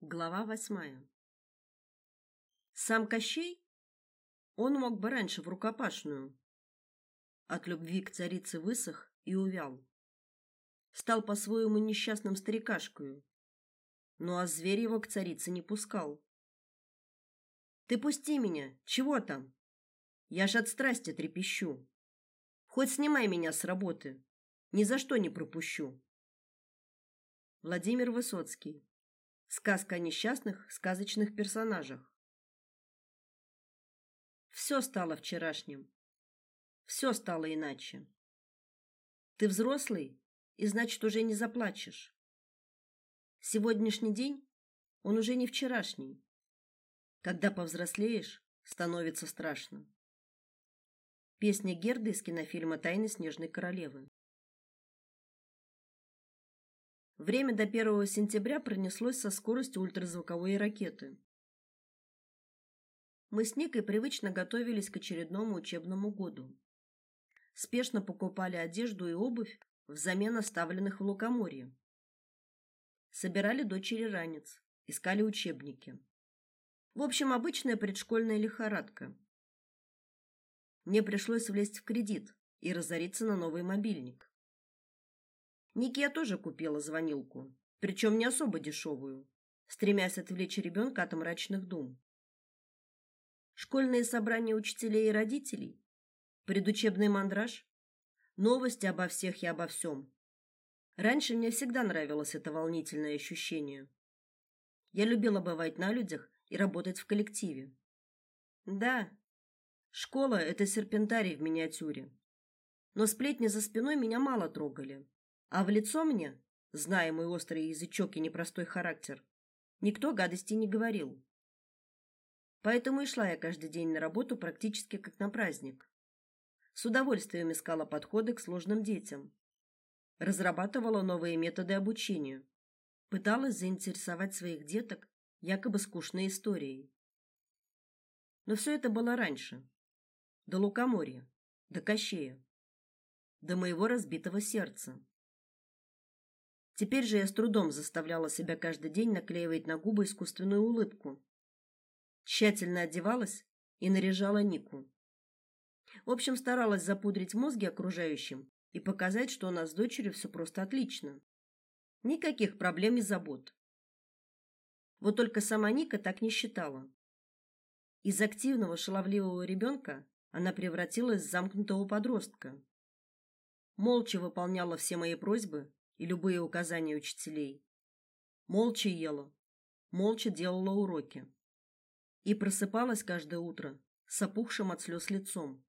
Глава восьмая. Сам Кощей, он мог бы раньше в рукопашную. От любви к царице высох и увял. Стал по-своему несчастным старикашкою. Ну а зверь его к царице не пускал. Ты пусти меня, чего там? Я ж от страсти трепещу. Хоть снимай меня с работы, ни за что не пропущу. Владимир Высоцкий Сказка о несчастных сказочных персонажах. Все стало вчерашним. Все стало иначе. Ты взрослый, и значит, уже не заплачешь. Сегодняшний день он уже не вчерашний. Когда повзрослеешь, становится страшно. Песня Герды из кинофильма Тайны снежной королевы. Время до 1 сентября пронеслось со скоростью ультразвуковой ракеты. Мы с Никой привычно готовились к очередному учебному году. Спешно покупали одежду и обувь взамен оставленных в Лукоморье. Собирали дочери ранец, искали учебники. В общем, обычная предшкольная лихорадка. Мне пришлось влезть в кредит и разориться на новый мобильник. Нике я тоже купила звонилку, причем не особо дешевую, стремясь отвлечь ребенка от мрачных дум. Школьные собрания учителей и родителей, предучебный мандраж, новости обо всех и обо всем. Раньше мне всегда нравилось это волнительное ощущение. Я любила бывать на людях и работать в коллективе. Да, школа это серпентарий в миниатюре. Но сплетни за спиной меня мало трогали. А в лицо мне, зная мой острый язычок и непростой характер, никто гадости не говорил. Поэтому и шла я каждый день на работу практически как на праздник. С удовольствием искала подходы к сложным детям. Разрабатывала новые методы обучения. Пыталась заинтересовать своих деток якобы скучной историей. Но все это было раньше. До Лукоморья, до Кощея, до моего разбитого сердца. Теперь же я с трудом заставляла себя каждый день наклеивать на губы искусственную улыбку. Тщательно одевалась и наряжала Нику. В общем, старалась запудрить мозги окружающим и показать, что у нас с дочерью все просто отлично. Никаких проблем и забот. Вот только сама Ника так не считала. Из активного, шаловливого ребенка она превратилась в замкнутого подростка. Молча выполняла все мои просьбы и любые указания учителей. Молча ела, молча делала уроки. И просыпалась каждое утро с опухшим от слез лицом.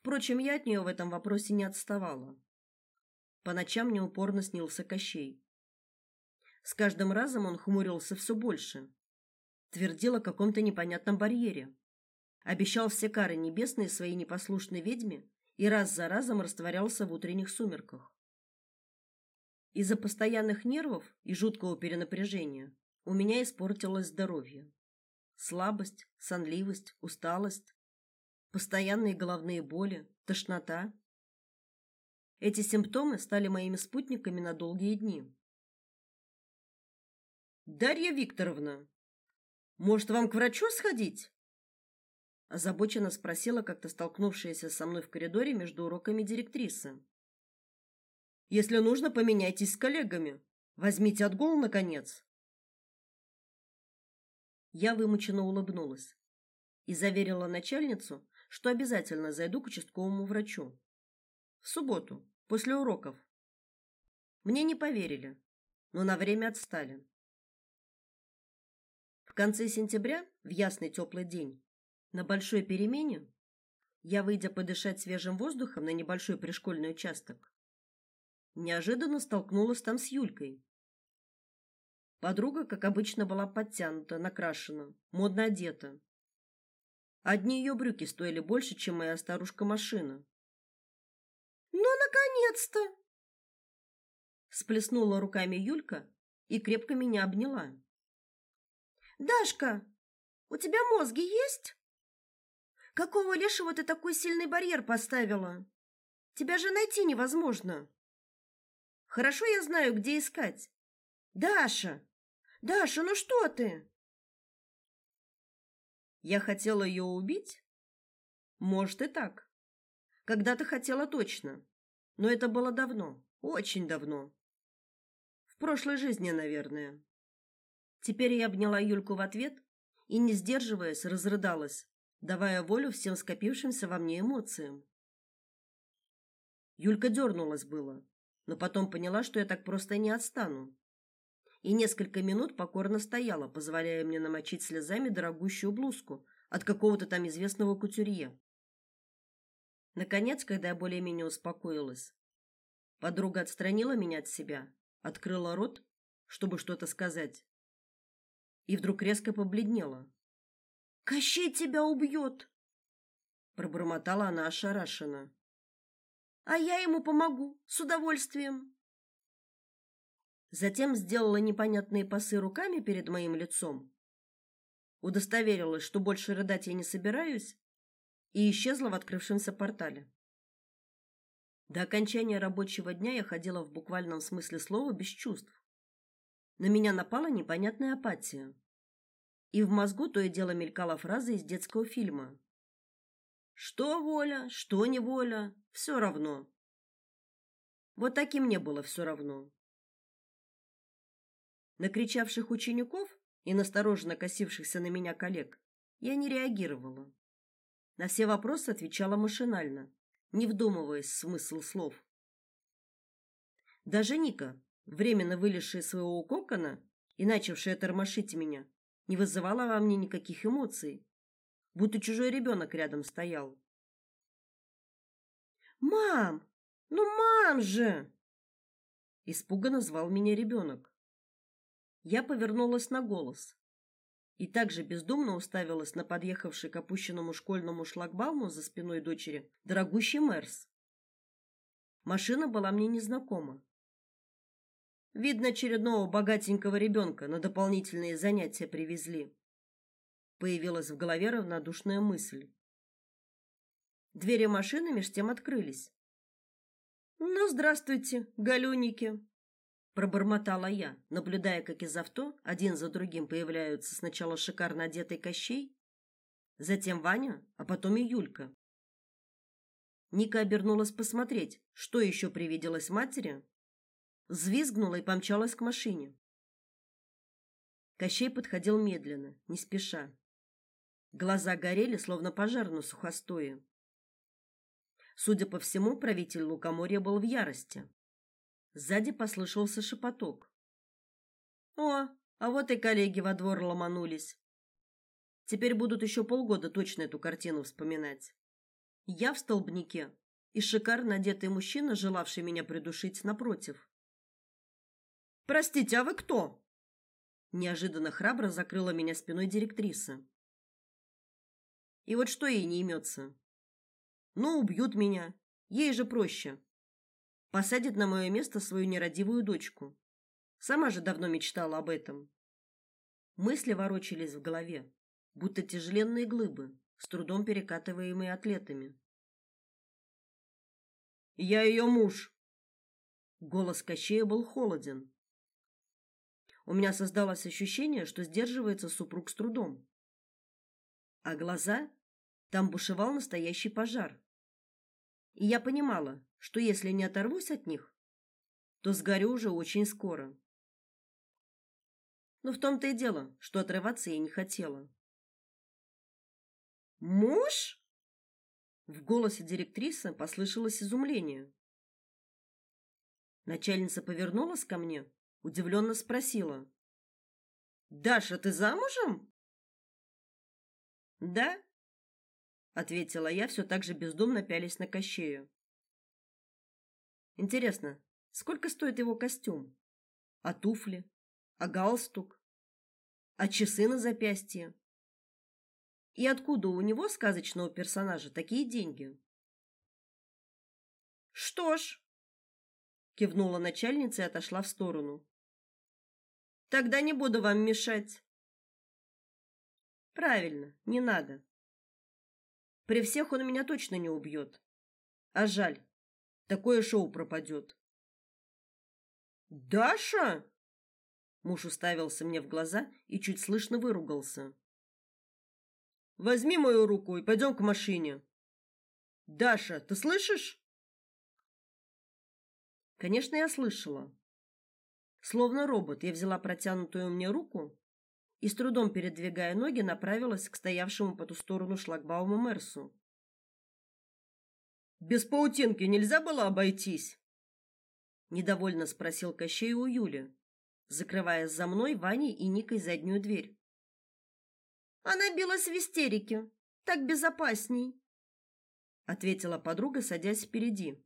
Впрочем, я от нее в этом вопросе не отставала. По ночам мне упорно снился Кощей. С каждым разом он хмурился все больше, твердил о каком-то непонятном барьере, обещал все кары небесные своей непослушной ведьме и раз за разом растворялся в утренних сумерках. Из-за постоянных нервов и жуткого перенапряжения у меня испортилось здоровье. Слабость, сонливость, усталость, постоянные головные боли, тошнота. Эти симптомы стали моими спутниками на долгие дни. Дарья Викторовна, может, вам к врачу сходить? озабоченно спросила как-то столкнувшаяся со мной в коридоре между уроками директриса. Если нужно, поменяйтесь с коллегами. Возьмите отгул наконец. Я вымученно улыбнулась и заверила начальницу, что обязательно зайду к участковому врачу. В субботу, после уроков. Мне не поверили, но на время отстали. В конце сентября, в ясный теплый день, на большой перемене, я, выйдя подышать свежим воздухом на небольшой пришкольный участок, неожиданно столкнулась там с Юлькой. Подруга, как обычно, была подтянута, накрашена, модно одета. Одни ее брюки стоили больше, чем моя старушка-машина. «Ну, наконец-то!» Сплеснула руками Юлька и крепко меня обняла. «Дашка, у тебя мозги есть? Какого лешего ты такой сильный барьер поставила? Тебя же найти невозможно!» Хорошо я знаю, где искать. Даша, Даша, ну что ты? Я хотела ее убить? Может и так. Когда-то хотела точно. Но это было давно, очень давно. В прошлой жизни, наверное. Теперь я обняла Юльку в ответ и, не сдерживаясь, разрыдалась, давая волю всем скопившимся во мне эмоциям. Юлька дернулась было, но потом поняла, что я так просто не отстану. И несколько минут покорно стояла, позволяя мне намочить слезами дорогущую блузку от какого-то там известного кутюрье. Наконец, когда я более-менее успокоилась, подруга отстранила меня от себя, открыла рот, чтобы что-то сказать, и вдруг резко побледнела. Кощей тебя убьет!» пробормотала она ошарашенно. А я ему помогу с удовольствием. Затем сделала непонятные пасы руками перед моим лицом, удостоверилась, что больше рыдать я не собираюсь, и исчезла в открывшемся портале. До окончания рабочего дня я ходила в буквальном смысле слова без чувств. На меня напала непонятная апатия. И в мозгу то и дело мелькала фраза из детского фильма. Что воля, что неволя, все равно. Вот таким мне было все равно. На кричавших учеников и настороженно косившихся на меня коллег я не реагировала. На все вопросы отвечала машинально, не вдумываясь в смысл слов. Даже Ника, временно вылезшая из своего кокона и начавшая тормошить меня, не вызывала во мне никаких эмоций, будто чужой ребенок рядом стоял. Мам, ну мам же! Испуганно звал меня ребенок. Я повернулась на голос и также бездумно уставилась на подъехавший к опущенному школьному шлагбауму за спиной дочери дорогущий Мерс. Машина была мне незнакома. Видно, очередного богатенького ребенка на дополнительные занятия привезли. Появилась в голове равнодушная мысль. Двери машины меж тем открылись. Ну, здравствуйте, галюники, пробормотала я, наблюдая, как из авто один за другим появляются сначала шикарно одетый Кощей, затем Ваня, а потом и Юлька. Ника обернулась посмотреть, что еще привиделось матери, взвизгнула и помчалась к машине. Кощей подходил медленно, не спеша. Глаза горели, словно пожар на сухостое. Судя по всему, правитель Лукоморья был в ярости. Сзади послышался шепоток. О, а вот и коллеги во двор ломанулись. Теперь будут еще полгода точно эту картину вспоминать. Я в столбнике, и шикарно одетый мужчина, желавший меня придушить напротив. Простите, а вы кто? Неожиданно храбро закрыла меня спиной директриса. И вот что ей не имется? Ну, убьют меня. Ей же проще посадит на мое место свою нерадивую дочку. Сама же давно мечтала об этом. Мысли ворочались в голове, будто тяжеленные глыбы, с трудом перекатываемые атлетами. Я ее муж. Голос Кощея был холоден. У меня создалось ощущение, что сдерживается супруг с трудом. А глаза там бушевал настоящий пожар. И я понимала, что если не оторвусь от них, то сгорю уже очень скоро. Но в том-то и дело, что отрываться я не хотела. Муж? В голосе директрисы послышалось изумление. Начальница повернулась ко мне, удивленно спросила: "Даша, ты замужем?" "Да", ответила я, все так же бездумно пялясь на Кощею. Интересно, сколько стоит его костюм? А туфли? А галстук? А часы на запястье? И откуда у него сказочного персонажа такие деньги? Что ж, кивнула начальница и отошла в сторону. Тогда не буду вам мешать. Правильно, не надо. При всех он меня точно не убьет. А жаль. Такое шоу пропадет. Даша? Муж уставился мне в глаза и чуть слышно выругался. Возьми мою руку и пойдем к машине. Даша, ты слышишь? Конечно, я слышала. Словно робот, я взяла протянутую мне руку и с трудом передвигая ноги, направилась к стоявшему по ту сторону шлагбаума Мерсу. Без паутинки нельзя было обойтись, недовольно спросил Кощей у Юли, закрывая за мной, Ваней и Никой заднюю дверь. Она билась в истерике. Так безопасней, ответила подруга, садясь впереди.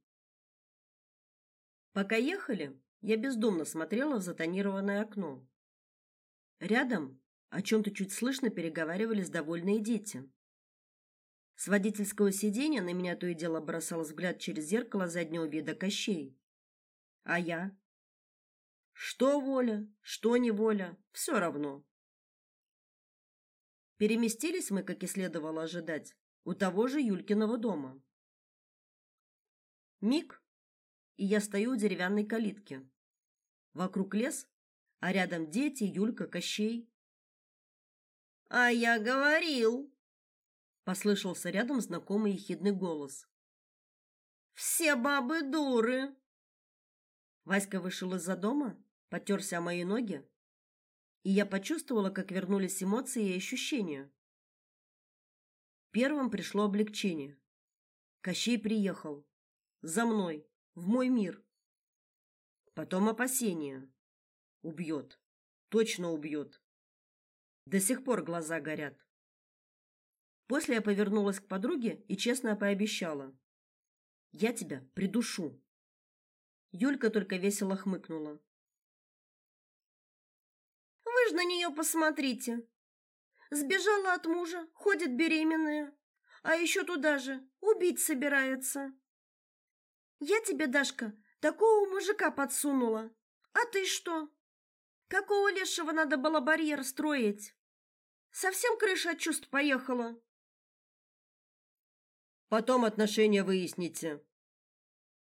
Пока ехали, я бездумно смотрела в затонированное окно. Рядом о чем то чуть слышно переговаривались довольные дети. С водительского сиденья на меня то и дело бросал взгляд через зеркало заднего вида Кощей. А я? Что воля, что неволя, все равно. Переместились мы, как и следовало ожидать, у того же Юлькиного дома. Миг, и я стою у деревянной калитки. Вокруг лес, а рядом дети, Юлька, Кощей. А я говорил, послышался рядом знакомый ехидный голос. Все бабы дуры. Васька вышел из-за дома, потерся о мои ноги и я почувствовала, как вернулись эмоции и ощущения. Первым пришло облегчение. Кощей приехал за мной, в мой мир. Потом опасение. Убьет. Точно убьет. До сих пор глаза горят. После я повернулась к подруге и честно пообещала: "Я тебя придушу". Юлька только весело хмыкнула ж на нее посмотрите. Сбежала от мужа, ходит беременная, а еще туда же убить собирается. Я тебе, Дашка, такого мужика подсунула. А ты что? Какого лешего надо было барьер строить? Совсем крыша от чувств поехала. Потом отношения выясните.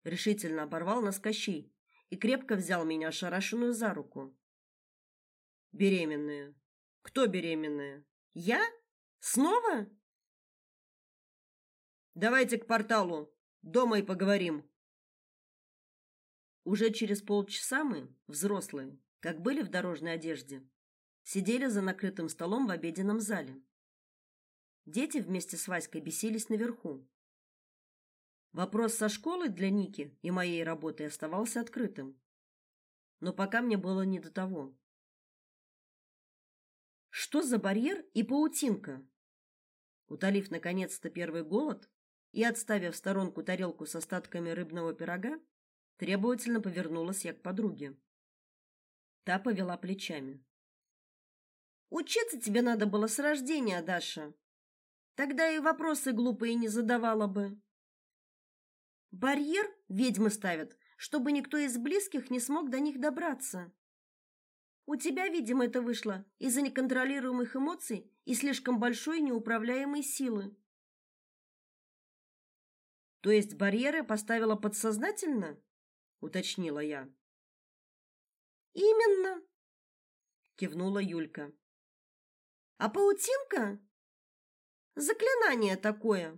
Решительно оборвал нас Кощей и крепко взял меня ошарашенную за руку. Беременная. Кто беременная? Я? Снова? Давайте к порталу. Дома и поговорим. Уже через полчаса мы, взрослые, как были в дорожной одежде, сидели за накрытым столом в обеденном зале. Дети вместе с Васькой бесились наверху. Вопрос со школой для Ники и моей работы оставался открытым. Но пока мне было не до того. Что за барьер и паутинка? Утолив наконец-то первый голод и отставив в сторонку тарелку с остатками рыбного пирога, требовательно повернулась я к подруге. Та повела плечами. Учиться тебе надо было с рождения, Даша. Тогда и вопросы глупые не задавала бы. Барьер ведьмы ставят, чтобы никто из близких не смог до них добраться. У тебя, видимо, это вышло из-за неконтролируемых эмоций и слишком большой неуправляемой силы. То есть барьеры поставила подсознательно? уточнила я. Именно, кивнула Юлька. А паутинка заклинание такое.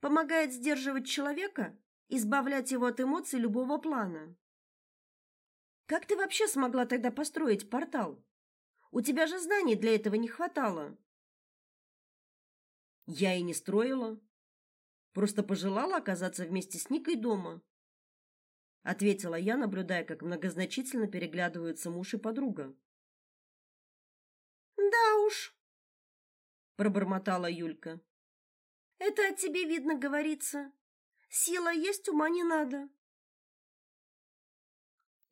Помогает сдерживать человека, избавлять его от эмоций любого плана. Как ты вообще смогла тогда построить портал? У тебя же знаний для этого не хватало. Я и не строила. Просто пожелала оказаться вместе с Никой дома. Ответила я, наблюдая, как многозначительно переглядываются муж и подруга. Да уж, пробормотала Юлька. Это о тебе видно говорится. Сила есть, ума не надо.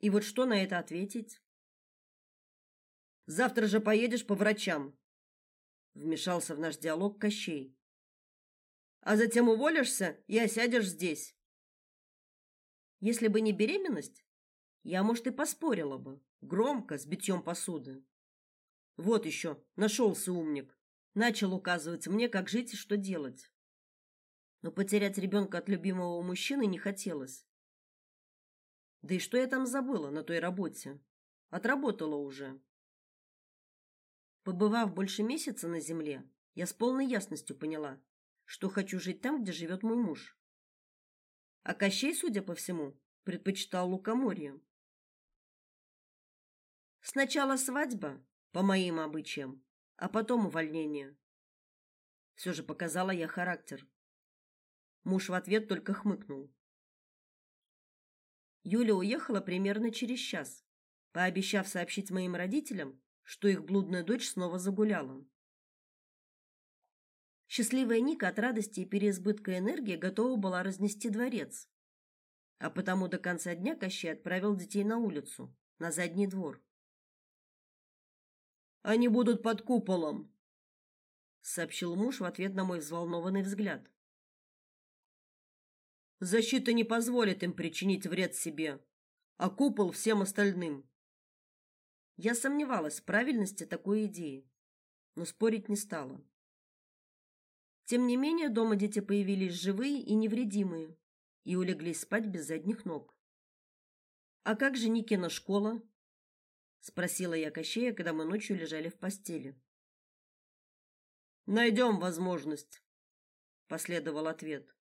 И вот что на это ответить? Завтра же поедешь по врачам, вмешался в наш диалог Кощей. А затем уволишься и осядешь здесь. Если бы не беременность, я, может, и поспорила бы, громко, с битьем посуды. Вот еще, нашелся умник, начал указывать мне, как жить и что делать. Но потерять ребенка от любимого мужчины не хотелось. Да и что я там забыла на той работе? Отработала уже. Побывав больше месяца на земле, я с полной ясностью поняла, что хочу жить там, где живет мой муж. А Кощей, судя по всему, предпочитал лукоморье. Сначала свадьба, по моим обычаям, а потом увольнение. Все же показала я характер. Муж в ответ только хмыкнул. Юля уехала примерно через час, пообещав сообщить моим родителям, что их блудная дочь снова загуляла. Счастливая Ника от радости и переизбытка энергии готова была разнести дворец. А потому до конца дня Кощей отправил детей на улицу, на задний двор. Они будут под куполом, сообщил муж в ответ на мой взволнованный взгляд. Защита не позволит им причинить вред себе, а купол всем остальным. Я сомневалась в правильности такой идеи, но спорить не стала. Тем не менее, дома дети появились живые и невредимые и улеглись спать без задних ног. А как же Никина школа? Спросила я Кощея, когда мы ночью лежали в постели. Найдем возможность, последовал ответ.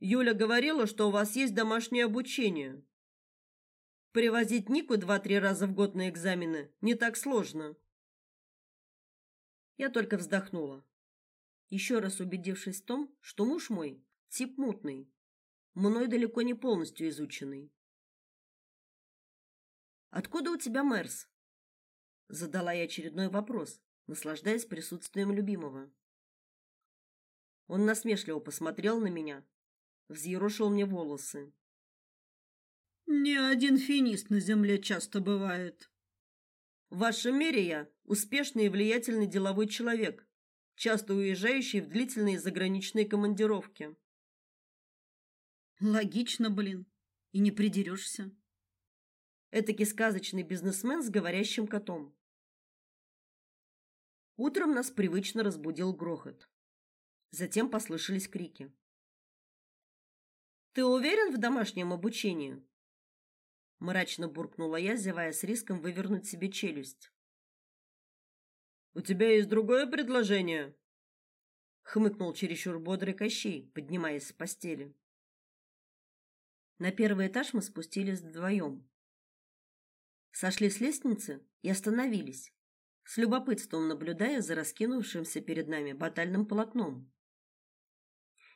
Юля говорила, что у вас есть домашнее обучение. Привозить Нику два-три раза в год на экзамены не так сложно. Я только вздохнула. Еще раз убедившись в том, что муж мой тип мутный, мной далеко не полностью изученный. Откуда у тебя Мерс? задала я очередной вопрос, наслаждаясь присутствием любимого. Он насмешливо посмотрел на меня, взъерошил мне волосы. Не один финист на земле часто бывает. В вашем мире я успешный и влиятельный деловой человек, часто уезжающий в длительные заграничные командировки. Логично, блин. И не придерешься. Этакий сказочный бизнесмен с говорящим котом. Утром нас привычно разбудил грохот. Затем послышались крики. Ты уверен в домашнем обучении? мрачно буркнула я, зевая с риском вывернуть себе челюсть. У тебя есть другое предложение? хмыкнул чересчур бодрый Кощей, поднимаясь с постели. На первый этаж мы спустились вдвоем. Сошли с лестницы и остановились, с любопытством наблюдая за раскинувшимся перед нами батальным полотном.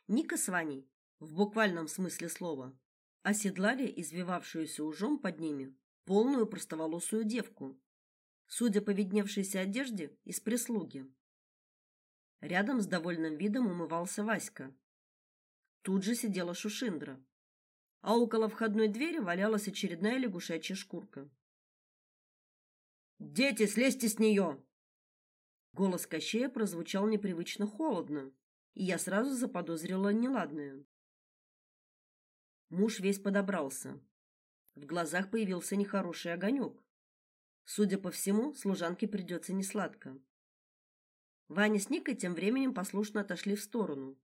Ника с Ваней в буквальном смысле слова, оседлали извивавшуюся ужом под ними полную простоволосую девку, судя по видневшейся одежде, из прислуги. Рядом с довольным видом умывался Васька. Тут же сидела Шушиндра, а около входной двери валялась очередная лягушачья шкурка. «Дети, слезьте с нее!» Голос Кощея прозвучал непривычно холодно, и я сразу заподозрила неладное. Муж весь подобрался. В глазах появился нехороший огонек. Судя по всему, служанке придется несладко. Ваня с Никой тем временем послушно отошли в сторону.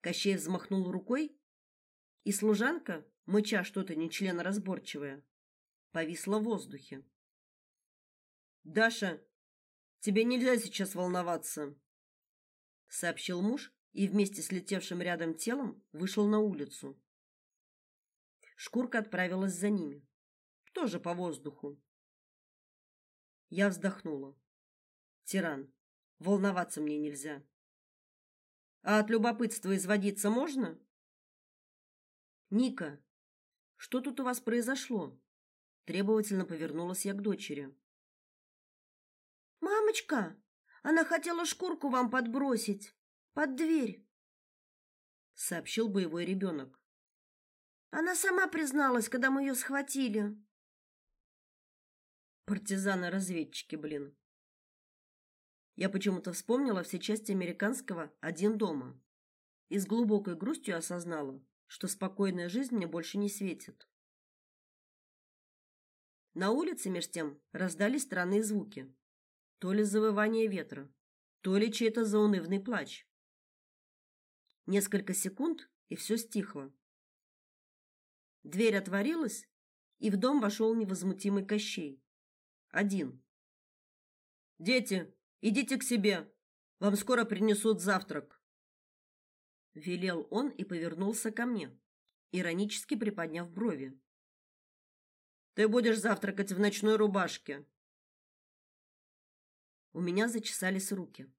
Кощей взмахнул рукой, и служанка, мыча что-то нечленоразборчивое, повисла в воздухе. Даша, тебе нельзя сейчас волноваться, сообщил муж и вместе с летевшим рядом телом вышел на улицу. Шкурка отправилась за ними. Тоже по воздуху. Я вздохнула. Тиран, волноваться мне нельзя. А от любопытства изводиться можно? Ника, что тут у вас произошло? Требовательно повернулась я к дочери. Мамочка, она хотела шкурку вам подбросить под дверь, сообщил боевой ребенок. Она сама призналась, когда мы ее схватили. Партизаны-разведчики, блин. Я почему-то вспомнила все части американского «Один дома» и с глубокой грустью осознала, что спокойная жизнь мне больше не светит. На улице меж тем раздались странные звуки. То ли завывание ветра, то ли чей-то заунывный плач. Несколько секунд, и все стихло. Дверь отворилась, и в дом вошел невозмутимый Кощей. Один. Дети, идите к себе. Вам скоро принесут завтрак. Велел он и повернулся ко мне, иронически приподняв брови. Ты будешь завтракать в ночной рубашке. У меня зачесались руки.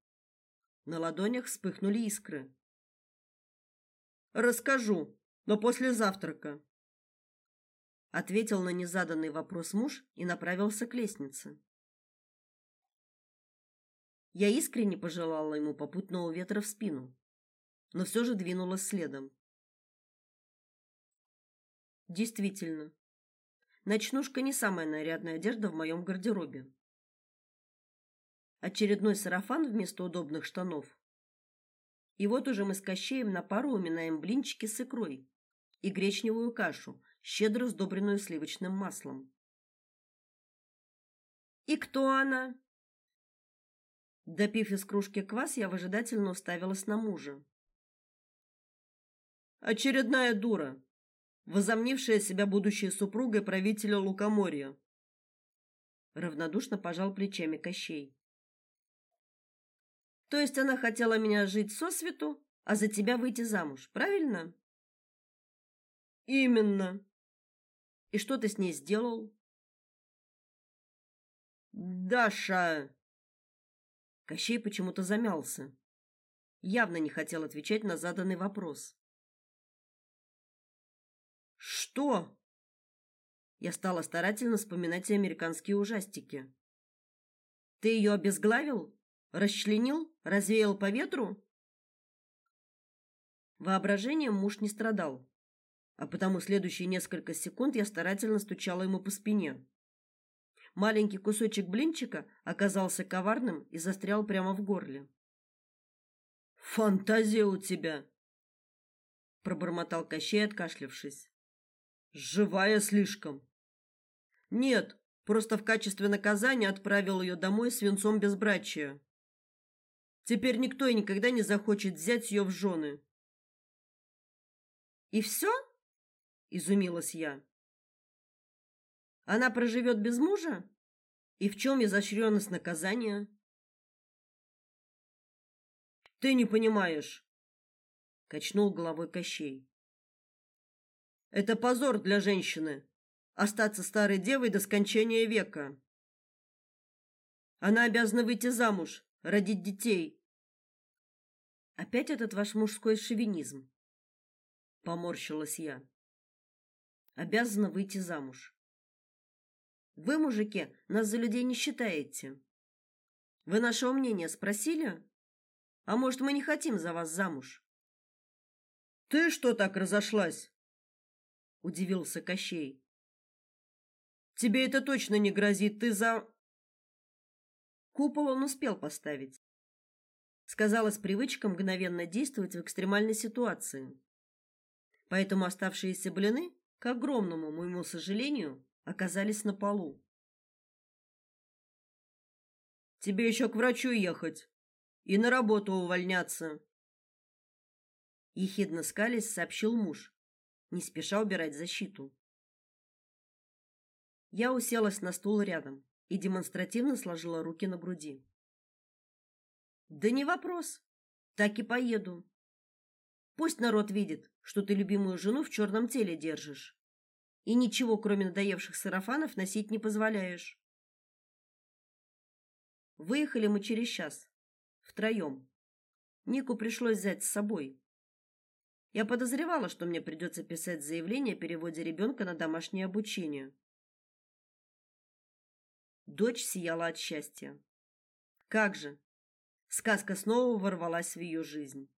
На ладонях вспыхнули искры. Расскажу, но после завтрака ответил на незаданный вопрос муж и направился к лестнице. Я искренне пожелала ему попутного ветра в спину, но все же двинулась следом. Действительно, ночнушка не самая нарядная одежда в моем гардеробе. Очередной сарафан вместо удобных штанов. И вот уже мы с Кощеем на пару уминаем блинчики с икрой и гречневую кашу, щедро сдобренную сливочным маслом. И кто она? Допив из кружки квас, я выжидательно уставилась на мужа. Очередная дура, возомнившая себя будущей супругой правителя Лукоморья. Равнодушно пожал плечами Кощей. То есть она хотела меня жить со свету, а за тебя выйти замуж, правильно? Именно. И что ты с ней сделал? Даша. Кощей почему-то замялся. Явно не хотел отвечать на заданный вопрос. Что? Я стала старательно вспоминать американские ужастики. Ты ее обезглавил? Расчленил? Развеял по ветру? Воображением муж не страдал а потому следующие несколько секунд я старательно стучала ему по спине. Маленький кусочек блинчика оказался коварным и застрял прямо в горле. Фантазия у тебя, пробормотал Кощей, откашлявшись. Живая слишком. Нет, просто в качестве наказания отправил ее домой с венцом безбрачия. Теперь никто и никогда не захочет взять ее в жены. И все? изумилась я. Она проживет без мужа? И в чем изощренность наказания? Ты не понимаешь, качнул головой Кощей. Это позор для женщины остаться старой девой до скончания века. Она обязана выйти замуж, родить детей. Опять этот ваш мужской шовинизм. Поморщилась я обязана выйти замуж. Вы, мужики, нас за людей не считаете. Вы нашего мнения спросили? А может, мы не хотим за вас замуж? Ты что так разошлась? удивился Кощей. Тебе это точно не грозит, ты за Купол он успел поставить. Сказалась привычка мгновенно действовать в экстремальной ситуации. Поэтому оставшиеся блины к огромному моему сожалению, оказались на полу. Тебе еще к врачу ехать и на работу увольняться. Ехидно скалясь, сообщил муж, не спеша убирать защиту. Я уселась на стул рядом и демонстративно сложила руки на груди. Да не вопрос. Так и поеду. Пусть народ видит, что ты любимую жену в черном теле держишь. И ничего, кроме надоевших сарафанов, носить не позволяешь. Выехали мы через час. Втроем. Нику пришлось взять с собой. Я подозревала, что мне придется писать заявление о переводе ребенка на домашнее обучение. Дочь сияла от счастья. Как же! Сказка снова ворвалась в ее жизнь.